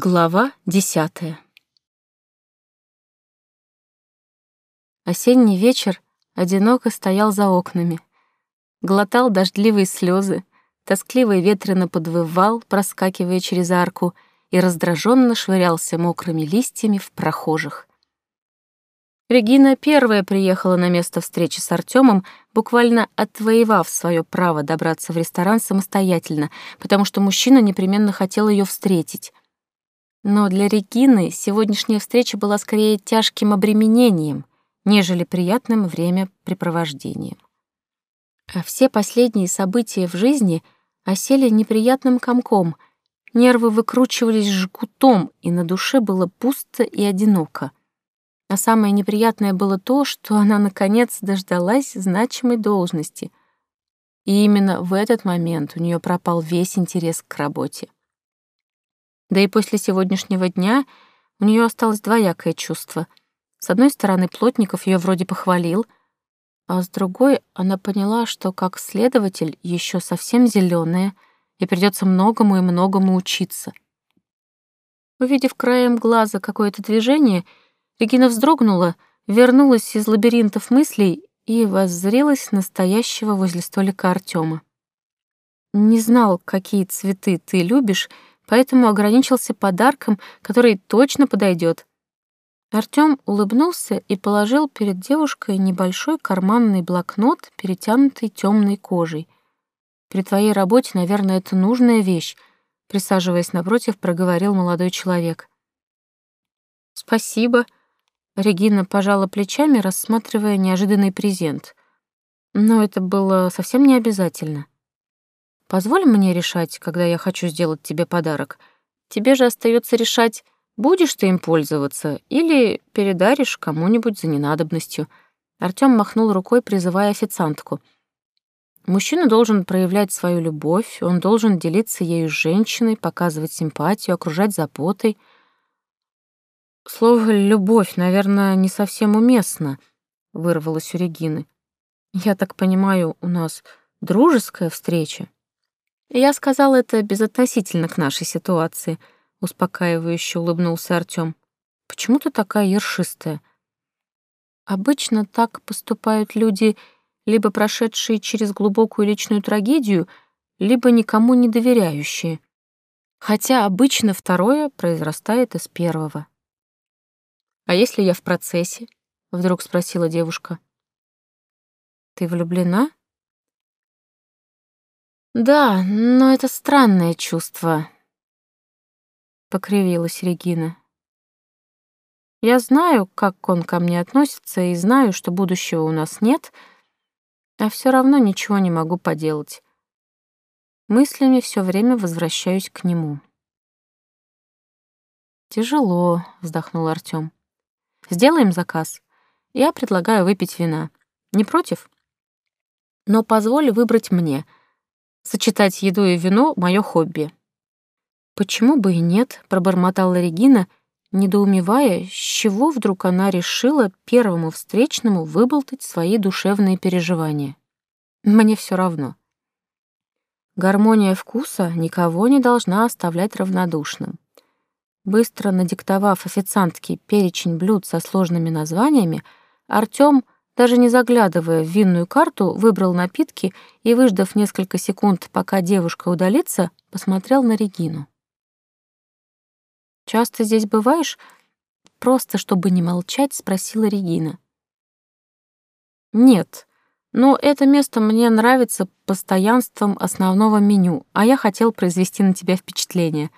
Глава десятая Осенний вечер одиноко стоял за окнами. Глотал дождливые слезы, тоскливо и ветрено подвывал, проскакивая через арку, и раздраженно швырялся мокрыми листьями в прохожих. Регина первая приехала на место встречи с Артемом, буквально отвоевав свое право добраться в ресторан самостоятельно, потому что мужчина непременно хотел ее встретить. Но для Регины сегодняшняя встреча была скорее тяжким обременением, нежели приятным времяпрепровождением. А все последние события в жизни осели неприятным комком, нервы выкручивались жгутом, и на душе было пусто и одиноко. А самое неприятное было то, что она, наконец, дождалась значимой должности. И именно в этот момент у нее пропал весь интерес к работе. Да и после сегодняшнего дня у нее осталось двоякое чувство. С одной стороны, Плотников ее вроде похвалил, а с другой она поняла, что как следователь еще совсем зеленая, и придется многому и многому учиться. Увидев краем глаза какое-то движение, Регина вздрогнула, вернулась из лабиринтов мыслей и воззрелась настоящего возле столика Артема. «Не знал, какие цветы ты любишь», поэтому ограничился подарком, который точно подойдет. Артём улыбнулся и положил перед девушкой небольшой карманный блокнот, перетянутый темной кожей. «При твоей работе, наверное, это нужная вещь», — присаживаясь напротив, проговорил молодой человек. «Спасибо», — Регина пожала плечами, рассматривая неожиданный презент. «Но это было совсем не обязательно». Позволь мне решать, когда я хочу сделать тебе подарок. Тебе же остается решать, будешь ты им пользоваться или передаришь кому-нибудь за ненадобностью. Артём махнул рукой, призывая официантку. Мужчина должен проявлять свою любовь, он должен делиться ею с женщиной, показывать симпатию, окружать заботой. Слово «любовь», наверное, не совсем уместно, — вырвалось у Регины. Я так понимаю, у нас дружеская встреча. Я сказал это безотносительно к нашей ситуации, успокаивающе улыбнулся Артём. Почему ты такая ершистая? Обычно так поступают люди, либо прошедшие через глубокую личную трагедию, либо никому не доверяющие. Хотя обычно второе произрастает из первого. «А если я в процессе?» — вдруг спросила девушка. «Ты влюблена?» Да, но это странное чувство. Покривилась Регина. Я знаю, как он ко мне относится, и знаю, что будущего у нас нет, а все равно ничего не могу поделать. Мыслями все время возвращаюсь к нему. Тяжело, вздохнул Артём. Сделаем заказ. Я предлагаю выпить вина. Не против? Но позволь выбрать мне — Сочетать еду и вино — мое хобби. «Почему бы и нет?» — пробормотала Регина, недоумевая, с чего вдруг она решила первому встречному выболтать свои душевные переживания. «Мне все равно». Гармония вкуса никого не должна оставлять равнодушным. Быстро надиктовав официантке перечень блюд со сложными названиями, Артём — даже не заглядывая в винную карту, выбрал напитки и, выждав несколько секунд, пока девушка удалится, посмотрел на Регину. «Часто здесь бываешь?» Просто, чтобы не молчать, спросила Регина. «Нет, но это место мне нравится постоянством основного меню, а я хотел произвести на тебя впечатление».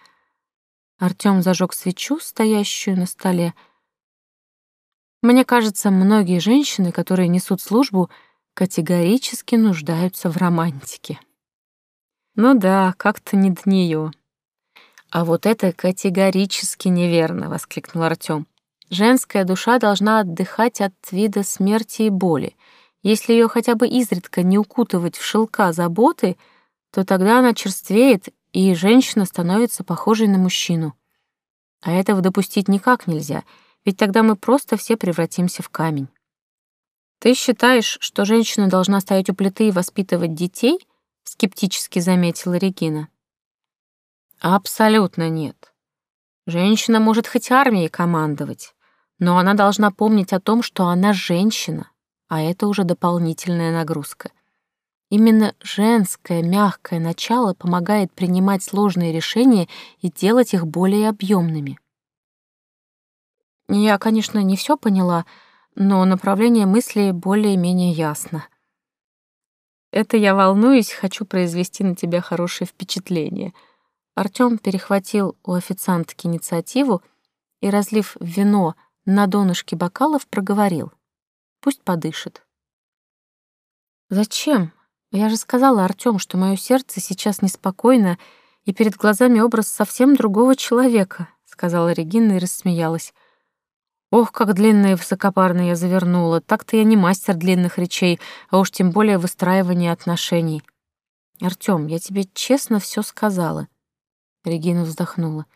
Артём зажег свечу, стоящую на столе, мне кажется, многие женщины, которые несут службу, категорически нуждаются в романтике. Ну да, как-то не до нее. А вот это категорически неверно, воскликнул Артём. Женская душа должна отдыхать от вида смерти и боли. Если ее хотя бы изредка не укутывать в шелка заботы, то тогда она черствеет, и женщина становится похожей на мужчину. А этого допустить никак нельзя — ведь тогда мы просто все превратимся в камень. Ты считаешь, что женщина должна стоять у плиты и воспитывать детей? скептически заметила Регина. Абсолютно нет. Женщина может хоть армией командовать, но она должна помнить о том, что она женщина, а это уже дополнительная нагрузка. Именно женское мягкое начало помогает принимать сложные решения и делать их более объемными. Я, конечно, не все поняла, но направление мысли более-менее ясно. Это я волнуюсь, хочу произвести на тебя хорошее впечатление. Артём перехватил у официантки инициативу и, разлив вино на донышке бокалов, проговорил. Пусть подышит. «Зачем?» Я же сказала, Артём, что моё сердце сейчас неспокойно, и перед глазами образ совсем другого человека, сказала Регина и рассмеялась. Ох, как длинно и высокопарно я завернула. Так-то я не мастер длинных речей, а уж тем более выстраивания отношений. Артём, я тебе честно всё сказала. Регина вздохнула.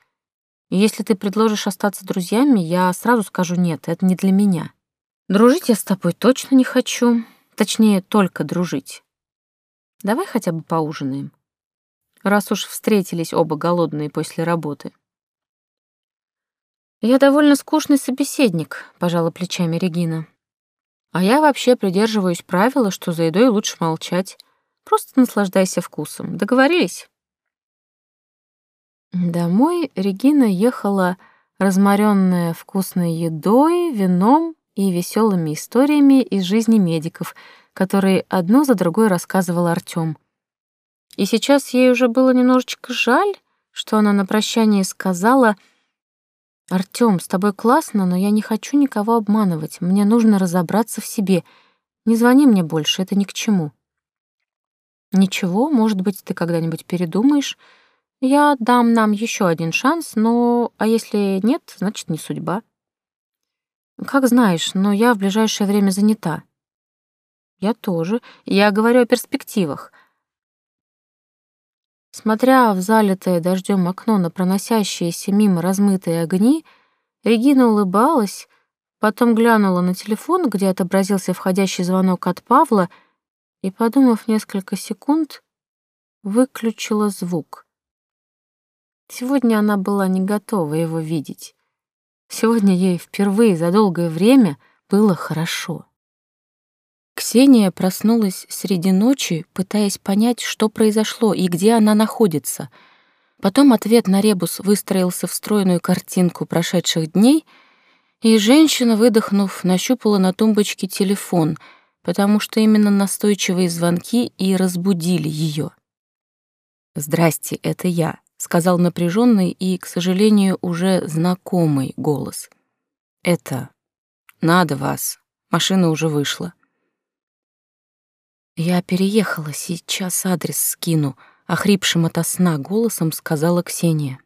если ты предложишь остаться друзьями, я сразу скажу нет, это не для меня. Дружить я с тобой точно не хочу. Точнее, только дружить. Давай хотя бы поужинаем. Раз уж встретились оба голодные после работы. Я довольно скучный собеседник, пожала плечами Регина. А я вообще придерживаюсь правила, что за едой лучше молчать. Просто наслаждайся вкусом. Договорились? Домой Регина ехала разморенная вкусной едой, вином и веселыми историями из жизни медиков, которые одну за другой рассказывал Артём. И сейчас ей уже было немножечко жаль, что она на прощание сказала «Артём, с тобой классно, но я не хочу никого обманывать. Мне нужно разобраться в себе. Не звони мне больше, это ни к чему». «Ничего, может быть, ты когда-нибудь передумаешь. Я дам нам еще один шанс, но... А если нет, значит, не судьба». «Как знаешь, но я в ближайшее время занята. Я тоже. Я говорю о перспективах. Смотря в залитое дождем окно на проносящиеся мимо размытые огни, Регина улыбалась, потом глянула на телефон, где отобразился входящий звонок от Павла, и, подумав несколько секунд, выключила звук. Сегодня она была не готова его видеть. Сегодня ей впервые за долгое время было хорошо. Ксения проснулась среди ночи, пытаясь понять, что произошло и где она находится. Потом ответ на ребус выстроился в стройную картинку прошедших дней, и женщина, выдохнув, нащупала на тумбочке телефон, потому что именно настойчивые звонки и разбудили ее. «Здрасте, это я», — сказал напряженный и, к сожалению, уже знакомый голос. «Это... надо вас. Машина уже вышла». «Я переехала, сейчас адрес скину», — охрипшим ото сна голосом сказала Ксения.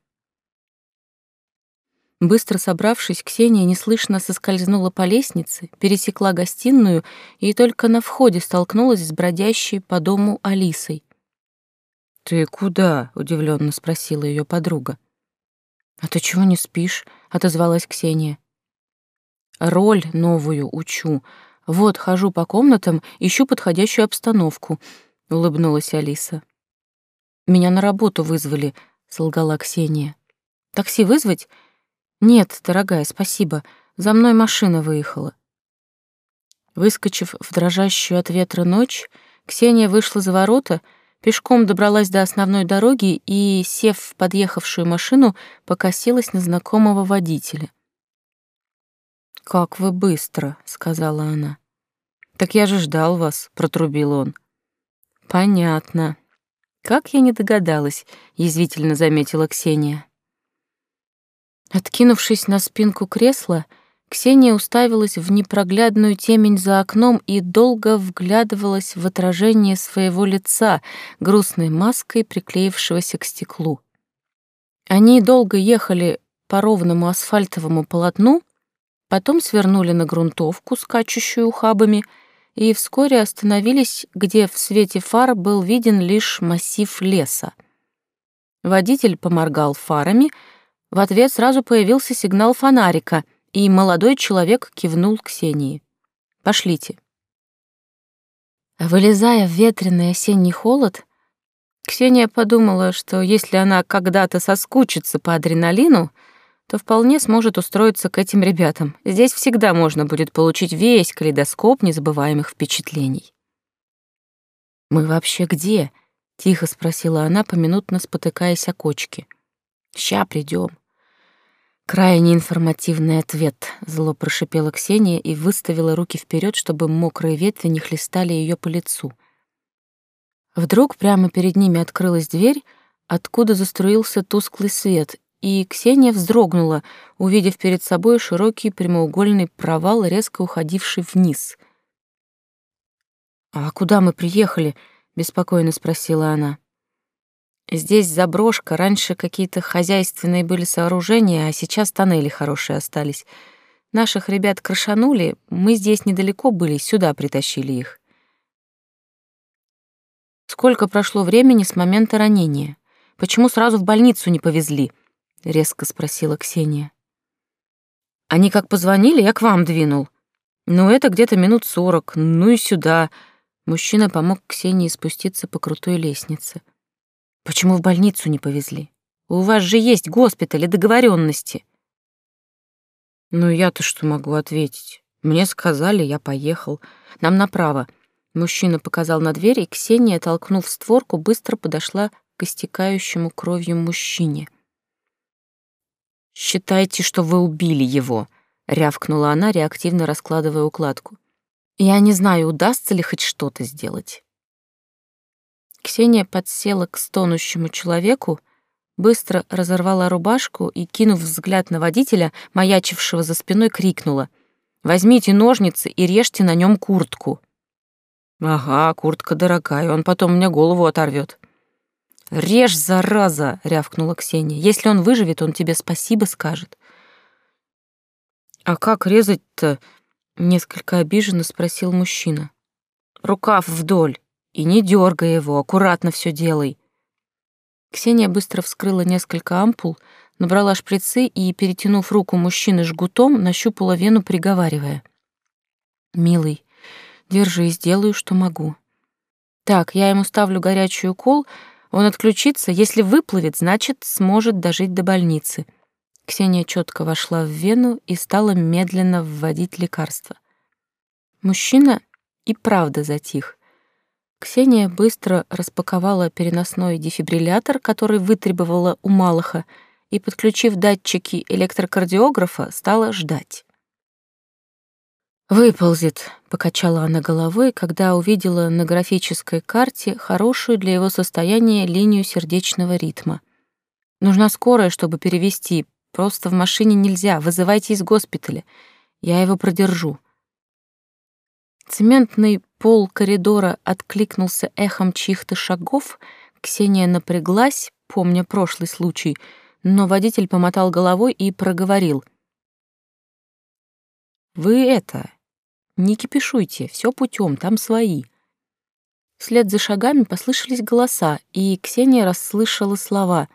Быстро собравшись, Ксения неслышно соскользнула по лестнице, пересекла гостиную и только на входе столкнулась с бродящей по дому Алисой. «Ты куда?» — удивленно спросила ее подруга. «А ты чего не спишь?» — отозвалась Ксения. «Роль новую учу, вот, хожу по комнатам, ищу подходящую обстановку, улыбнулась Алиса. Меня на работу вызвали, солгала Ксения. Такси вызвать? Нет, дорогая, спасибо. За мной машина выехала. Выскочив в дрожащую от ветра ночь, Ксения вышла за ворота, пешком добралась до основной дороги и, сев в подъехавшую машину, покосилась на знакомого водителя. «Как вы быстро», — сказала она. «Так я же ждал вас», — протрубил он. «Понятно. Как я не догадалась», — язвительно заметила Ксения. Откинувшись на спинку кресла, Ксения уставилась в непроглядную темень за окном и долго вглядывалась в отражение своего лица, грустной маской, приклеившегося к стеклу. Они долго ехали по ровному асфальтовому полотну, Потом свернули на грунтовку, скачущую ухабами, и вскоре остановились, где в свете фар был виден лишь массив леса. Водитель поморгал фарами, в ответ сразу появился сигнал фонарика, и молодой человек кивнул Ксении. «Пошлите». Вылезая в ветреный осенний холод, Ксения подумала, что если она когда-то соскучится по адреналину — то вполне сможет устроиться к этим ребятам. Здесь всегда можно будет получить весь калейдоскоп незабываемых впечатлений. «Мы вообще где?» — тихо спросила она, поминутно спотыкаясь о кочке. «Ща придем. Крайне информативный ответ, зло прошипела Ксения и выставила руки вперед, чтобы мокрые ветви не хлестали ее по лицу. Вдруг прямо перед ними открылась дверь, откуда заструился тусклый свет, и Ксения вздрогнула, увидев перед собой широкий прямоугольный провал, резко уходивший вниз. «А куда мы приехали?» — беспокойно спросила она. Здесь заброшка, раньше какие-то хозяйственные были сооружения, а сейчас тоннели хорошие остались. Наших ребят крашанули, мы здесь недалеко были, сюда притащили их. Сколько прошло времени с момента ранения? Почему сразу в больницу не повезли? Резко спросила Ксения. Они как позвонили, я к вам двинул. Ну, это где-то минут сорок, ну и сюда. Мужчина помог Ксении спуститься по крутой лестнице. Почему в больницу не повезли? У вас же есть госпиталь и договоренности. Ну, я-то что могу ответить? Мне сказали, я поехал. Нам направо. Мужчина показал на дверь, и Ксения, толкнув створку, быстро подошла к истекающему кровью мужчине. «Считайте, что вы убили его», — рявкнула она, реактивно раскладывая укладку. «Я не знаю, удастся ли хоть что-то сделать». Ксения подсела к стонущему человеку, быстро разорвала рубашку и, кинув взгляд на водителя, маячившего за спиной, крикнула «Возьмите ножницы и режьте на нем куртку». «Ага, куртка дорогая, он потом мне голову оторвет». «Режь, зараза!» — рявкнула Ксения. «Если он выживет, он тебе спасибо скажет». «А как резать-то?» — несколько обиженно спросил мужчина. «Рукав вдоль». И не дергай его, аккуратно все делай. Ксения быстро вскрыла несколько ампул, набрала шприцы и, перетянув руку мужчины жгутом, нащупала вену, приговаривая. «Милый, держи, сделаю, что могу. Так, я ему ставлю горячий укол, он отключится, если выплывет, значит, сможет дожить до больницы». Ксения четко вошла в вену и стала медленно вводить лекарство. Мужчина и правда затих. Ксения быстро распаковала переносной дефибриллятор, который вытребовала у Малаха, и, подключив датчики электрокардиографа, стала ждать. «Выползет», — покачала она головой, когда увидела на графической карте хорошую для его состояния линию сердечного ритма. «Нужна скорая, чтобы перевести. Просто в машине нельзя. Вызывайте из госпиталя. Я его продержу». Цементный пол коридора откликнулся эхом чьих-то шагов, Ксения напряглась, помня прошлый случай, но водитель помотал головой и проговорил. «Вы это, не кипишуйте, все путем, там свои». Вслед за шагами послышались голоса, и Ксения расслышала слова.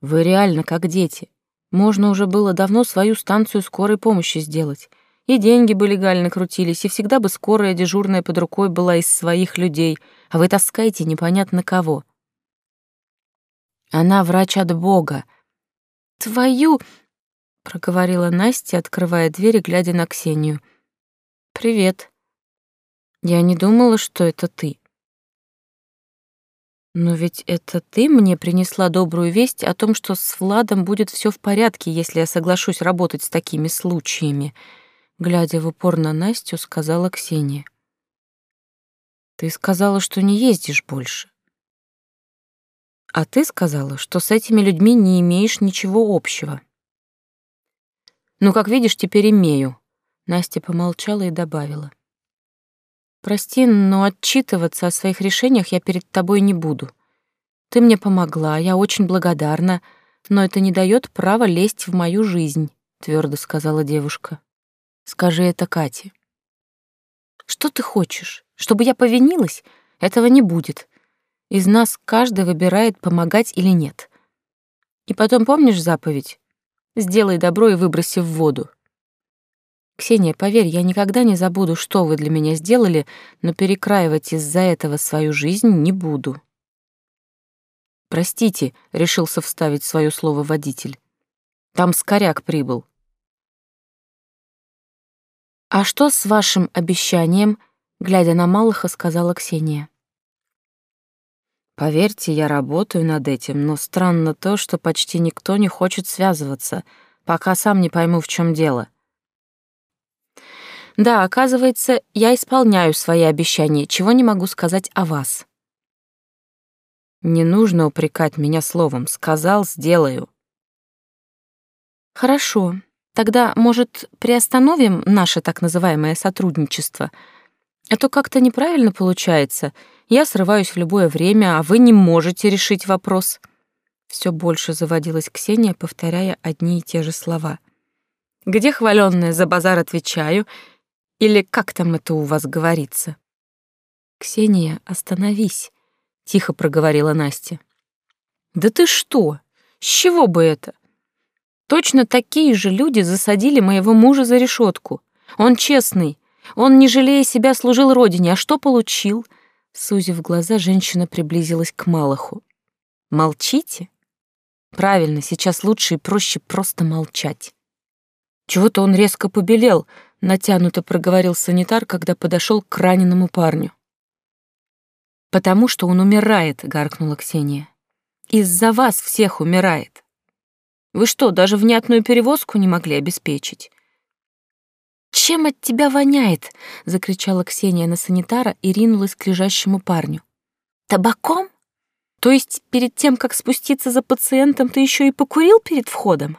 «Вы реально как дети. Можно уже было давно свою станцию скорой помощи сделать. И деньги бы легально крутились, и всегда бы скорая дежурная под рукой была из своих людей, а вы таскаете непонятно кого. Она врач от Бога. Твою, проговорила Настя, открывая дверь и глядя на Ксению. Привет. Я не думала, что это ты. Но ведь это ты мне принесла добрую весть о том, что с Владом будет все в порядке, если я соглашусь работать с такими случаями глядя в упор на Настю, сказала Ксения. Ты сказала, что не ездишь больше. А ты сказала, что с этими людьми не имеешь ничего общего. Ну, как видишь, теперь имею. Настя помолчала и добавила. Прости, но отчитываться о своих решениях я перед тобой не буду. Ты мне помогла, я очень благодарна, но это не дает права лезть в мою жизнь, твердо сказала девушка. Скажи это Кате. Что ты хочешь? Чтобы я повинилась? Этого не будет. Из нас каждый выбирает, помогать или нет. И потом помнишь заповедь? Сделай добро и выброси в воду. Ксения, поверь, я никогда не забуду, что вы для меня сделали, но перекраивать из-за этого свою жизнь не буду. Простите, решился вставить свое слово водитель. Там скоряк прибыл. «А что с вашим обещанием?» — глядя на Малыха, сказала Ксения. «Поверьте, я работаю над этим, но странно то, что почти никто не хочет связываться, пока сам не пойму, в чем дело». «Да, оказывается, я исполняю свои обещания, чего не могу сказать о вас». «Не нужно упрекать меня словом. Сказал, сделаю». «Хорошо. Тогда, может, приостановим наше так называемое сотрудничество? А то как-то неправильно получается. Я срываюсь в любое время, а вы не можете решить вопрос». Все больше заводилась Ксения, повторяя одни и те же слова. «Где хваленная за базар отвечаю? Или как там это у вас говорится?» «Ксения, остановись», — тихо проговорила Настя. «Да ты что? С чего бы это? Точно такие же люди засадили моего мужа за решетку. Он честный, он, не жалея себя, служил родине, а что получил?» Сузив глаза, женщина приблизилась к Малаху. «Молчите? Правильно, сейчас лучше и проще просто молчать». «Чего-то он резко побелел», — натянуто проговорил санитар, когда подошел к раненому парню. «Потому что он умирает», — гаркнула Ксения. «Из-за вас всех умирает. Вы что, даже внятную перевозку не могли обеспечить? «Чем от тебя воняет?» — закричала Ксения на санитара и ринулась к лежащему парню. «Табаком? То есть перед тем, как спуститься за пациентом, ты еще и покурил перед входом?»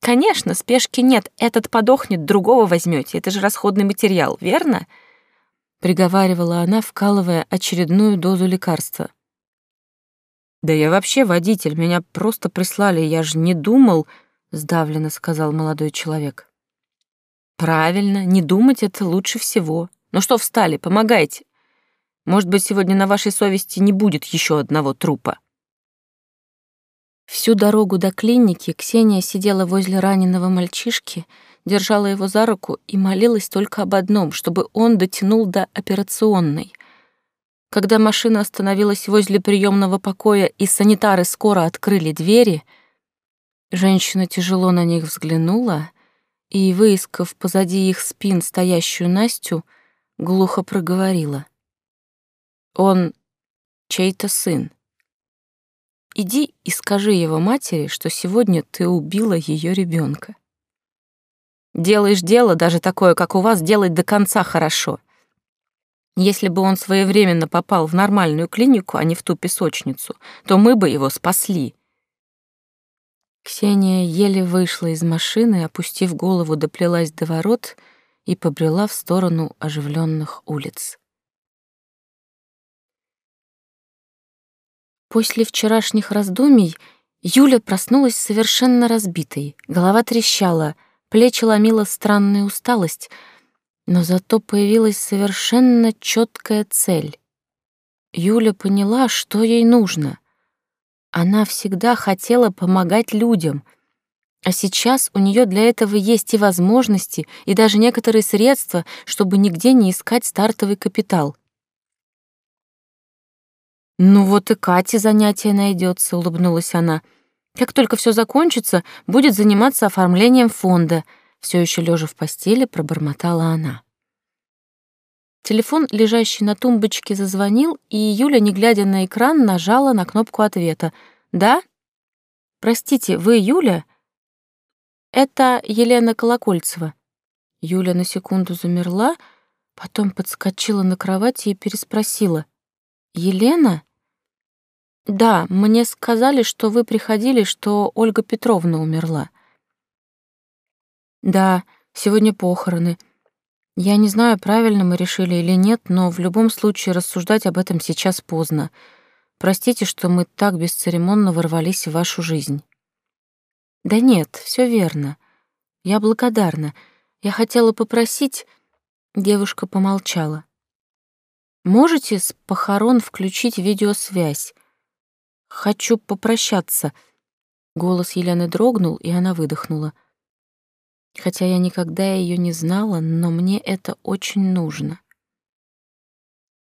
«Конечно, спешки нет, этот подохнет, другого возьмете, это же расходный материал, верно?» — приговаривала она, вкалывая очередную дозу лекарства. «Да я вообще водитель, меня просто прислали, я же не думал», — сдавленно сказал молодой человек. «Правильно, не думать — это лучше всего. Ну что встали, помогайте. Может быть, сегодня на вашей совести не будет еще одного трупа». Всю дорогу до клиники Ксения сидела возле раненого мальчишки, держала его за руку и молилась только об одном, чтобы он дотянул до операционной. Когда машина остановилась возле приемного покоя и санитары скоро открыли двери, женщина тяжело на них взглянула и, выискав позади их спин стоящую Настю, глухо проговорила. «Он чей-то сын. Иди и скажи его матери, что сегодня ты убила ее ребенка. Делаешь дело, даже такое, как у вас, делать до конца хорошо. Если бы он своевременно попал в нормальную клинику, а не в ту песочницу, то мы бы его спасли. Ксения еле вышла из машины, опустив голову, доплелась до ворот и побрела в сторону оживленных улиц. После вчерашних раздумий Юля проснулась совершенно разбитой. Голова трещала, плечи ломила странная усталость — но зато появилась совершенно четкая цель. Юля поняла, что ей нужно. Она всегда хотела помогать людям, а сейчас у нее для этого есть и возможности, и даже некоторые средства, чтобы нигде не искать стартовый капитал. «Ну вот и Кате занятие найдется», — улыбнулась она. «Как только все закончится, будет заниматься оформлением фонда», все еще лежа в постели, пробормотала она. Телефон, лежащий на тумбочке, зазвонил, и Юля, не глядя на экран, нажала на кнопку ответа. «Да? Простите, вы Юля?» «Это Елена Колокольцева». Юля на секунду замерла, потом подскочила на кровати и переспросила. «Елена?» «Да, мне сказали, что вы приходили, что Ольга Петровна умерла». «Да, сегодня похороны. Я не знаю, правильно мы решили или нет, но в любом случае рассуждать об этом сейчас поздно. Простите, что мы так бесцеремонно ворвались в вашу жизнь». «Да нет, все верно. Я благодарна. Я хотела попросить...» Девушка помолчала. «Можете с похорон включить видеосвязь? Хочу попрощаться». Голос Елены дрогнул, и она выдохнула. Хотя я никогда ее не знала, но мне это очень нужно.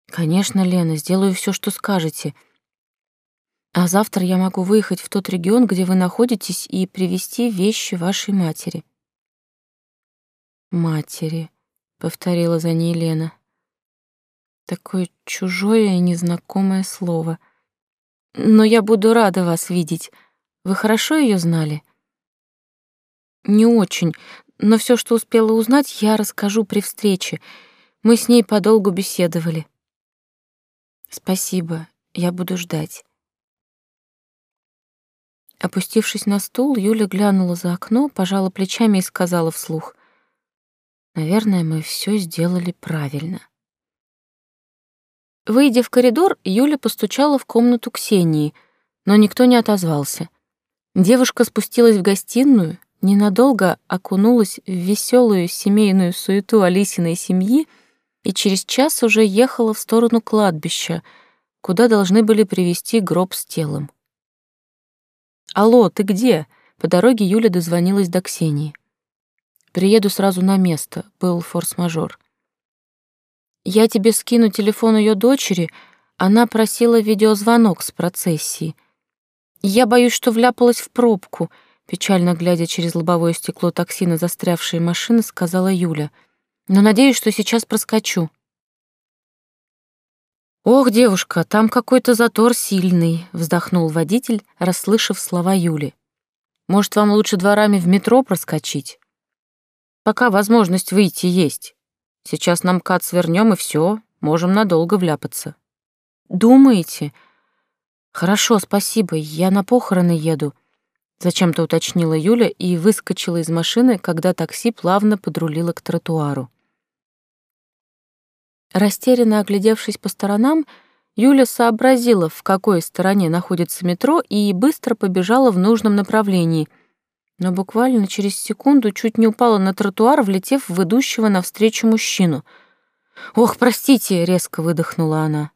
Конечно, Лена, сделаю все, что скажете. А завтра я могу выехать в тот регион, где вы находитесь, и привезти вещи вашей матери. Матери, повторила за ней Лена. Такое чужое и незнакомое слово. Но я буду рада вас видеть. Вы хорошо ее знали? Не очень, но все, что успела узнать, я расскажу при встрече. Мы с ней подолгу беседовали. Спасибо, я буду ждать. Опустившись на стул, Юля глянула за окно, пожала плечами и сказала вслух. «Наверное, мы все сделали правильно». Выйдя в коридор, Юля постучала в комнату Ксении, но никто не отозвался. Девушка спустилась в гостиную, ненадолго окунулась в веселую семейную суету Алисиной семьи и через час уже ехала в сторону кладбища, куда должны были привезти гроб с телом. «Алло, ты где?» По дороге Юля дозвонилась до Ксении. «Приеду сразу на место», — был форс-мажор. «Я тебе скину телефон ее дочери, она просила видеозвонок с процессии. Я боюсь, что вляпалась в пробку», — печально глядя через лобовое стекло такси на застрявшие машины, сказала Юля. «Но надеюсь, что сейчас проскочу». «Ох, девушка, там какой-то затор сильный», — вздохнул водитель, расслышав слова Юли. «Может, вам лучше дворами в метро проскочить? Пока возможность выйти есть. Сейчас нам кат свернем и все, можем надолго вляпаться». «Думаете?» «Хорошо, спасибо, я на похороны еду», — зачем-то уточнила Юля и выскочила из машины, когда такси плавно подрулило к тротуару. Растерянно оглядевшись по сторонам, Юля сообразила, в какой стороне находится метро, и быстро побежала в нужном направлении. Но буквально через секунду чуть не упала на тротуар, влетев в идущего навстречу мужчину. «Ох, простите!» — резко выдохнула она.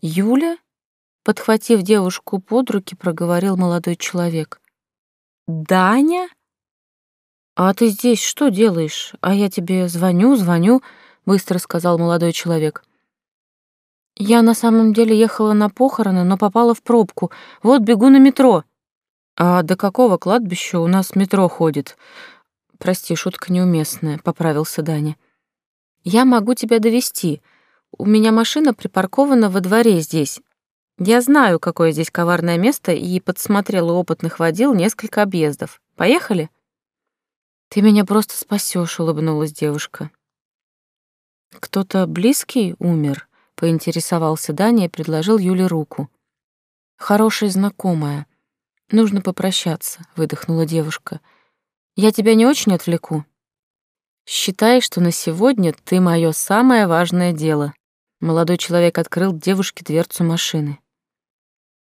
«Юля?» — подхватив девушку под руки, проговорил молодой человек. «Даня? А ты здесь что делаешь? А я тебе звоню, звоню...» быстро сказал молодой человек. Я на самом деле ехала на похороны, но попала в пробку. Вот бегу на метро. А до какого кладбища у нас метро ходит? Прости, шутка неуместная, поправился Даня. Я могу тебя довести. У меня машина припаркована во дворе здесь. Я знаю, какое здесь коварное место, и подсмотрела опытных водил несколько объездов. Поехали? Ты меня просто спасешь, улыбнулась девушка. «Кто-то близкий умер?» — поинтересовался Даня и предложил Юле руку. «Хорошая знакомая. Нужно попрощаться», — выдохнула девушка. «Я тебя не очень отвлеку?» «Считай, что на сегодня ты мое самое важное дело». Молодой человек открыл девушке дверцу машины.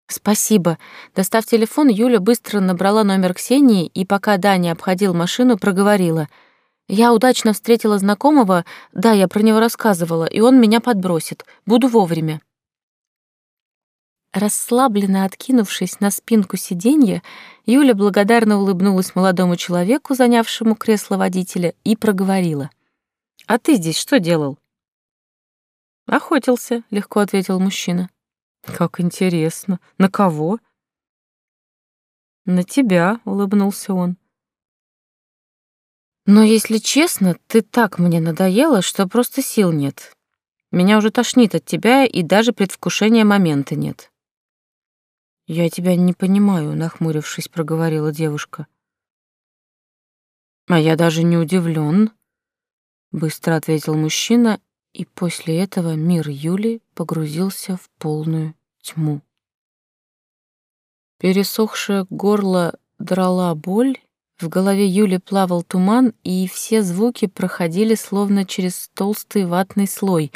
«Спасибо. Достав телефон, Юля быстро набрала номер Ксении и, пока Даня обходил машину, проговорила — я удачно встретила знакомого, да, я про него рассказывала, и он меня подбросит. Буду вовремя. Расслабленно откинувшись на спинку сиденья, Юля благодарно улыбнулась молодому человеку, занявшему кресло водителя, и проговорила. «А ты здесь что делал?» «Охотился», — легко ответил мужчина. «Как интересно. На кого?» «На тебя», — улыбнулся он. Но, если честно, ты так мне надоела, что просто сил нет. Меня уже тошнит от тебя, и даже предвкушения момента нет. Я тебя не понимаю, нахмурившись, проговорила девушка. А я даже не удивлен, быстро ответил мужчина, и после этого мир Юли погрузился в полную тьму. Пересохшее горло драла боль, в голове Юли плавал туман, и все звуки проходили словно через толстый ватный слой.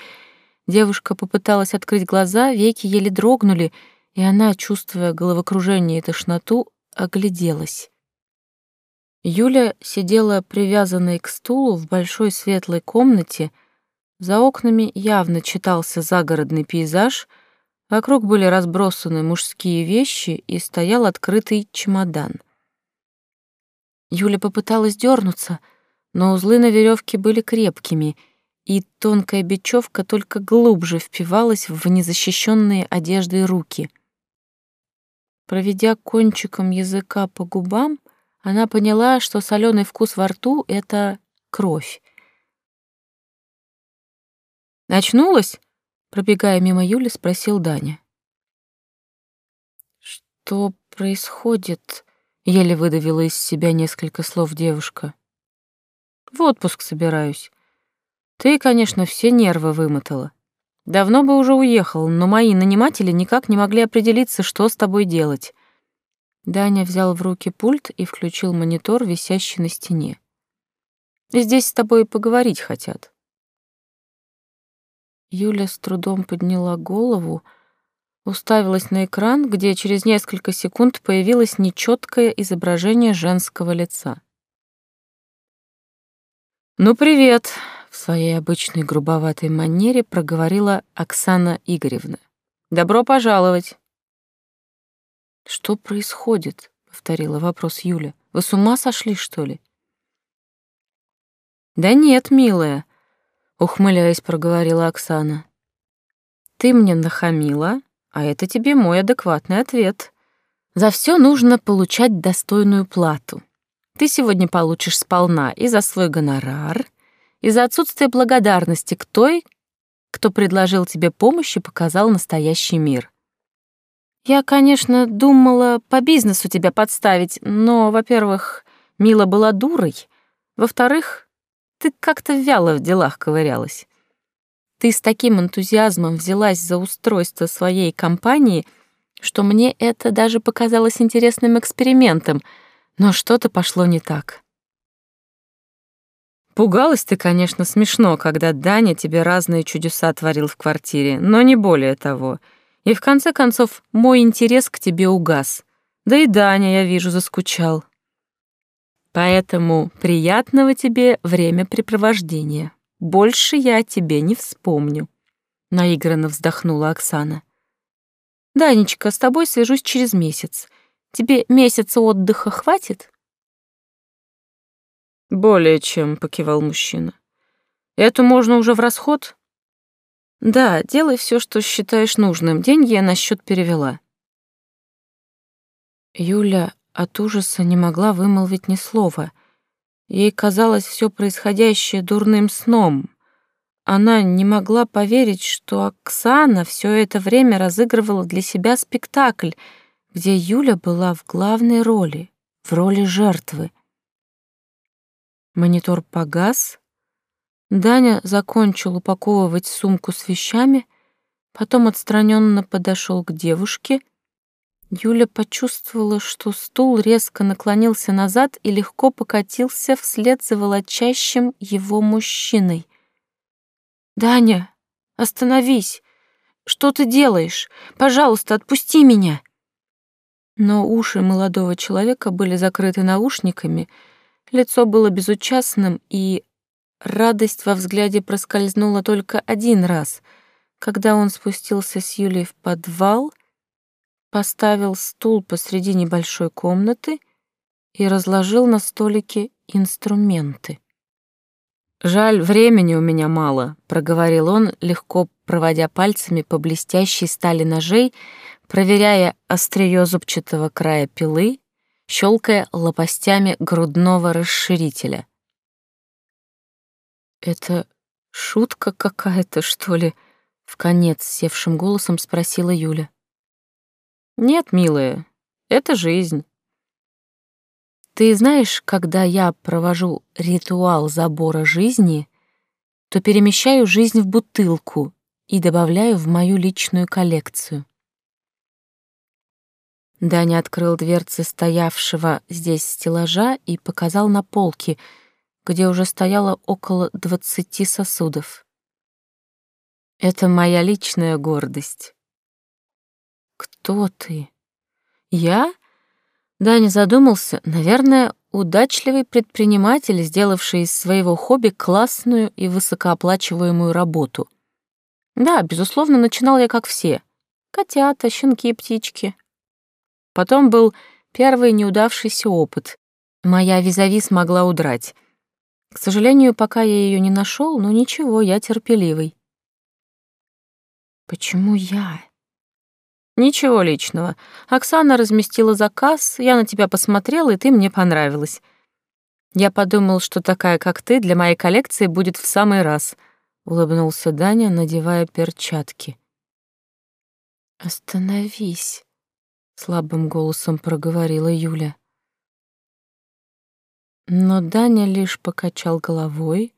Девушка попыталась открыть глаза, веки еле дрогнули, и она, чувствуя головокружение и тошноту, огляделась. Юля сидела привязанной к стулу в большой светлой комнате. За окнами явно читался загородный пейзаж, вокруг были разбросаны мужские вещи и стоял открытый чемодан — Юля попыталась дернуться, но узлы на веревке были крепкими, и тонкая бечевка только глубже впивалась в незащищенные одежды руки. Проведя кончиком языка по губам, она поняла, что соленый вкус во рту — это кровь. «Очнулась?» — пробегая мимо Юли, спросил Даня. «Что происходит?» — еле выдавила из себя несколько слов девушка. «В отпуск собираюсь. Ты, конечно, все нервы вымотала. Давно бы уже уехал, но мои наниматели никак не могли определиться, что с тобой делать». Даня взял в руки пульт и включил монитор, висящий на стене. «Здесь с тобой поговорить хотят». Юля с трудом подняла голову, уставилась на экран, где через несколько секунд появилось нечеткое изображение женского лица. «Ну, привет!» — в своей обычной грубоватой манере проговорила Оксана Игоревна. «Добро пожаловать!» «Что происходит?» — повторила вопрос Юля. «Вы с ума сошли, что ли?» «Да нет, милая», ухмыляясь, проговорила Оксана. Ты мне нахамила, а это тебе мой адекватный ответ. За все нужно получать достойную плату. Ты сегодня получишь сполна и за свой гонорар, и за отсутствие благодарности к той, кто предложил тебе помощь и показал настоящий мир. Я, конечно, думала по бизнесу тебя подставить, но, во-первых, Мила была дурой, во-вторых, ты как-то вяло в делах ковырялась. Ты с таким энтузиазмом взялась за устройство своей компании, что мне это даже показалось интересным экспериментом, но что-то пошло не так. Пугалась ты, конечно, смешно, когда Даня тебе разные чудеса творил в квартире, но не более того. И в конце концов мой интерес к тебе угас. Да и Даня, я вижу, заскучал. Поэтому приятного тебе времяпрепровождения. Больше я о тебе не вспомню. Наигранно вздохнула Оксана. Данечка, с тобой свяжусь через месяц. Тебе месяца отдыха хватит? Более чем, покивал мужчина. Это можно уже в расход? Да, делай все, что считаешь нужным. Деньги я на счет перевела. Юля от ужаса не могла вымолвить ни слова. Ей казалось все происходящее дурным сном. Она не могла поверить, что Оксана все это время разыгрывала для себя спектакль, где Юля была в главной роли, в роли жертвы. Монитор погас. Даня закончил упаковывать сумку с вещами, потом отстраненно подошел к девушке — Юля почувствовала, что стул резко наклонился назад и легко покатился вслед за волочащим его мужчиной. «Даня, остановись! Что ты делаешь? Пожалуйста, отпусти меня!» Но уши молодого человека были закрыты наушниками, лицо было безучастным, и радость во взгляде проскользнула только один раз, когда он спустился с Юлей в подвал — поставил стул посреди небольшой комнаты и разложил на столике инструменты. «Жаль, времени у меня мало», — проговорил он, легко проводя пальцами по блестящей стали ножей, проверяя острие зубчатого края пилы, щелкая лопастями грудного расширителя. «Это шутка какая-то, что ли?» — в конец севшим голосом спросила Юля. Нет, милая, это жизнь. Ты знаешь, когда я провожу ритуал забора жизни, то перемещаю жизнь в бутылку и добавляю в мою личную коллекцию. Даня открыл дверцы стоявшего здесь стеллажа и показал на полке, где уже стояло около двадцати сосудов. Это моя личная гордость. «Кто ты?» «Я?» Даня задумался. «Наверное, удачливый предприниматель, сделавший из своего хобби классную и высокооплачиваемую работу. Да, безусловно, начинал я как все. Котята, щенки, птички. Потом был первый неудавшийся опыт. Моя визави смогла удрать. К сожалению, пока я ее не нашел, но ничего, я терпеливый. Почему я? Ничего личного. Оксана разместила заказ, я на тебя посмотрела, и ты мне понравилась. Я подумал, что такая, как ты, для моей коллекции будет в самый раз, улыбнулся Даня, надевая перчатки. Остановись, слабым голосом проговорила Юля. Но Даня лишь покачал головой,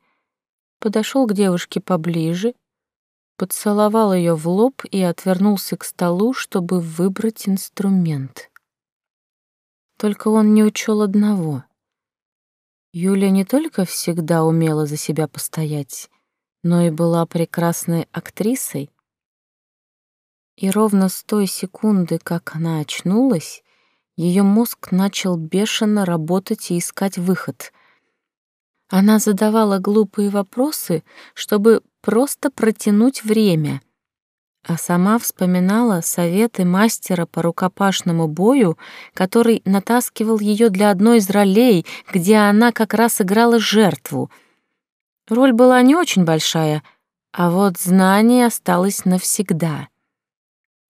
подошел к девушке поближе поцеловал ее в лоб и отвернулся к столу, чтобы выбрать инструмент. Только он не учел одного. Юля не только всегда умела за себя постоять, но и была прекрасной актрисой. И ровно с той секунды, как она очнулась, ее мозг начал бешено работать и искать выход. Она задавала глупые вопросы, чтобы просто протянуть время. А сама вспоминала советы мастера по рукопашному бою, который натаскивал ее для одной из ролей, где она как раз играла жертву. Роль была не очень большая, а вот знание осталось навсегда.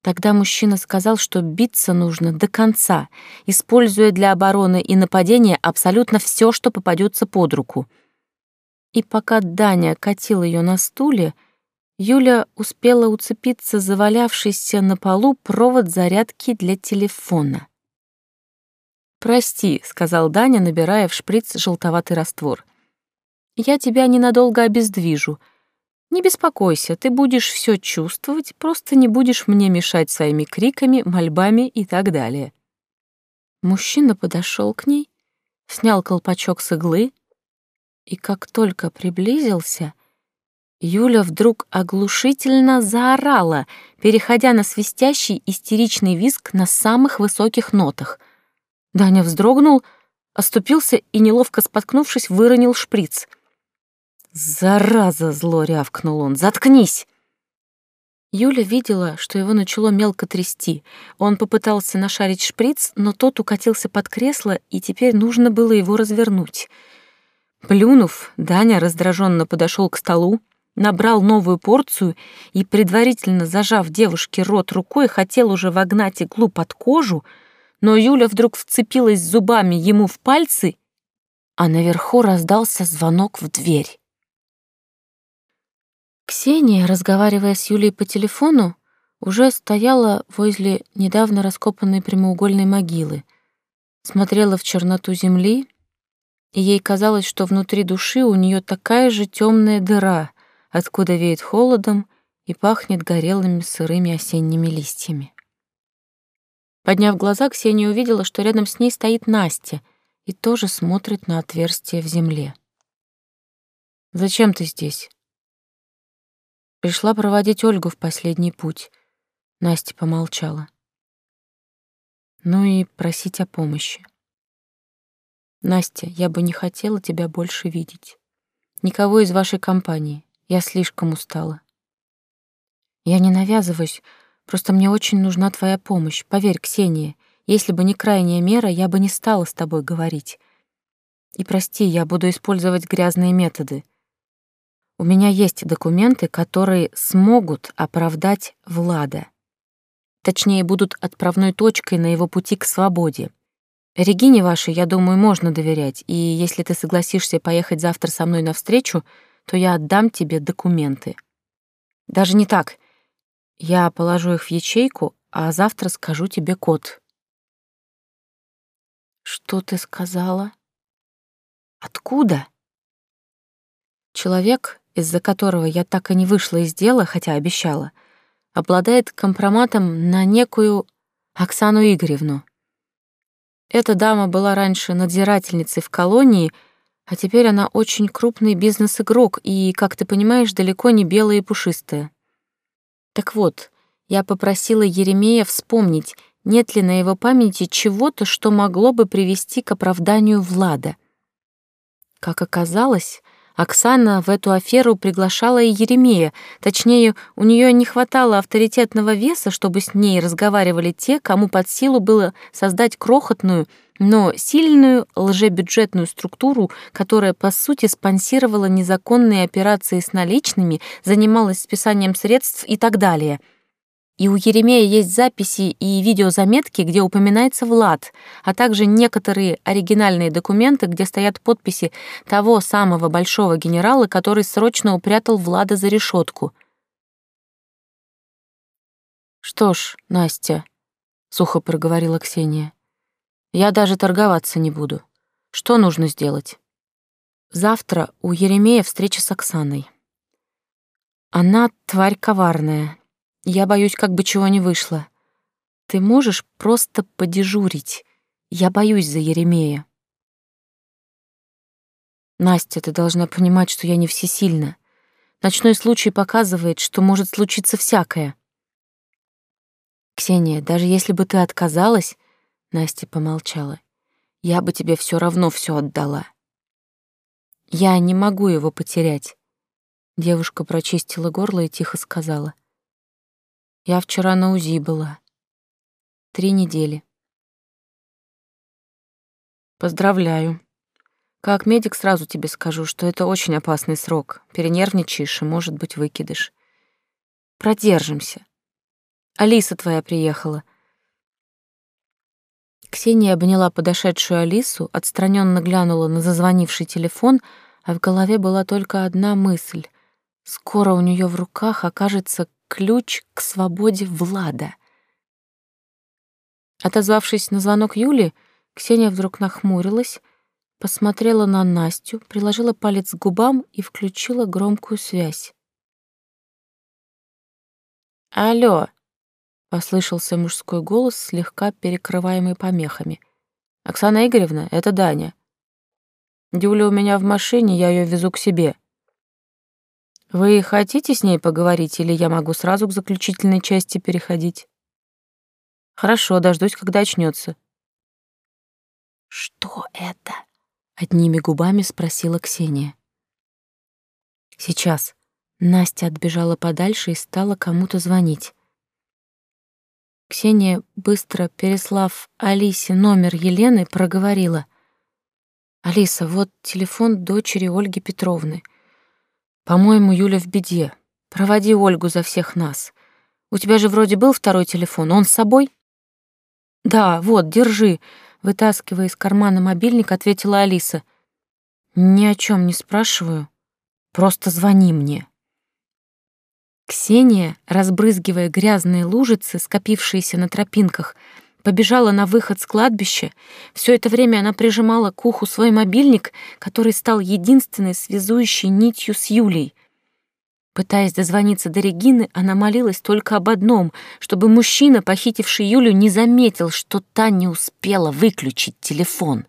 Тогда мужчина сказал, что биться нужно до конца, используя для обороны и нападения абсолютно все, что попадется под руку — и пока Даня катил ее на стуле, Юля успела уцепиться за валявшийся на полу провод зарядки для телефона. «Прости», — сказал Даня, набирая в шприц желтоватый раствор. «Я тебя ненадолго обездвижу. Не беспокойся, ты будешь все чувствовать, просто не будешь мне мешать своими криками, мольбами и так далее». Мужчина подошел к ней, снял колпачок с иглы, и как только приблизился, Юля вдруг оглушительно заорала, переходя на свистящий истеричный визг на самых высоких нотах. Даня вздрогнул, оступился и, неловко споткнувшись, выронил шприц. «Зараза!» — зло рявкнул он. «Заткнись!» Юля видела, что его начало мелко трясти. Он попытался нашарить шприц, но тот укатился под кресло, и теперь нужно было его развернуть — Плюнув, Даня раздраженно подошел к столу, набрал новую порцию и, предварительно зажав девушке рот рукой, хотел уже вогнать иглу под кожу, но Юля вдруг вцепилась зубами ему в пальцы, а наверху раздался звонок в дверь. Ксения, разговаривая с Юлей по телефону, уже стояла возле недавно раскопанной прямоугольной могилы, смотрела в черноту земли и ей казалось, что внутри души у нее такая же темная дыра, откуда веет холодом и пахнет горелыми сырыми осенними листьями. Подняв глаза, Ксения увидела, что рядом с ней стоит Настя и тоже смотрит на отверстие в земле. «Зачем ты здесь?» «Пришла проводить Ольгу в последний путь», — Настя помолчала. «Ну и просить о помощи». Настя, я бы не хотела тебя больше видеть. Никого из вашей компании. Я слишком устала. Я не навязываюсь, просто мне очень нужна твоя помощь. Поверь, Ксения, если бы не крайняя мера, я бы не стала с тобой говорить. И прости, я буду использовать грязные методы. У меня есть документы, которые смогут оправдать Влада. Точнее, будут отправной точкой на его пути к свободе. Регине вашей, я думаю, можно доверять, и если ты согласишься поехать завтра со мной навстречу, то я отдам тебе документы. Даже не так. Я положу их в ячейку, а завтра скажу тебе код. Что ты сказала? Откуда? Человек, из-за которого я так и не вышла из дела, хотя обещала, обладает компроматом на некую Оксану Игоревну. Эта дама была раньше надзирательницей в колонии, а теперь она очень крупный бизнес-игрок и, как ты понимаешь, далеко не белая и пушистая. Так вот, я попросила Еремея вспомнить, нет ли на его памяти чего-то, что могло бы привести к оправданию Влада. Как оказалось, Оксана в эту аферу приглашала и Еремея, точнее, у нее не хватало авторитетного веса, чтобы с ней разговаривали те, кому под силу было создать крохотную, но сильную лжебюджетную структуру, которая, по сути, спонсировала незаконные операции с наличными, занималась списанием средств и так далее. И у Еремея есть записи и видеозаметки, где упоминается Влад, а также некоторые оригинальные документы, где стоят подписи того самого большого генерала, который срочно упрятал Влада за решетку. «Что ж, Настя», — сухо проговорила Ксения, — «я даже торговаться не буду. Что нужно сделать?» «Завтра у Еремея встреча с Оксаной. Она тварь коварная. Я боюсь, как бы чего не вышло. Ты можешь просто подежурить. Я боюсь за Еремея». «Настя, ты должна понимать, что я не всесильна. Ночной случай показывает, что может случиться всякое. «Ксения, даже если бы ты отказалась...» Настя помолчала. «Я бы тебе все равно все отдала. Я не могу его потерять». Девушка прочистила горло и тихо сказала. «Я вчера на УЗИ была. Три недели». «Поздравляю. Как медик сразу тебе скажу, что это очень опасный срок. Перенервничаешь и, может быть, выкидыш. Продержимся. Алиса твоя приехала». Ксения обняла подошедшую Алису, отстраненно глянула на зазвонивший телефон, а в голове была только одна мысль. Скоро у нее в руках окажется ключ к свободе Влада. Отозвавшись на звонок Юли, Ксения вдруг нахмурилась, посмотрела на Настю, приложила палец к губам и включила громкую связь. «Алло!» Послышался мужской голос, слегка перекрываемый помехами. «Оксана Игоревна, это Даня. Дюля у меня в машине, я ее везу к себе. Вы хотите с ней поговорить, или я могу сразу к заключительной части переходить?» «Хорошо, дождусь, когда очнется. «Что это?» — одними губами спросила Ксения. «Сейчас». Настя отбежала подальше и стала кому-то звонить. Ксения, быстро переслав Алисе номер Елены, проговорила. «Алиса, вот телефон дочери Ольги Петровны. По-моему, Юля в беде. Проводи Ольгу за всех нас. У тебя же вроде был второй телефон, он с собой?» «Да, вот, держи», — вытаскивая из кармана мобильник, ответила Алиса. «Ни о чем не спрашиваю. Просто звони мне». Ксения, разбрызгивая грязные лужицы, скопившиеся на тропинках, побежала на выход с кладбища. Все это время она прижимала к уху свой мобильник, который стал единственной связующей нитью с Юлей. Пытаясь дозвониться до Регины, она молилась только об одном, чтобы мужчина, похитивший Юлю, не заметил, что та не успела выключить телефон.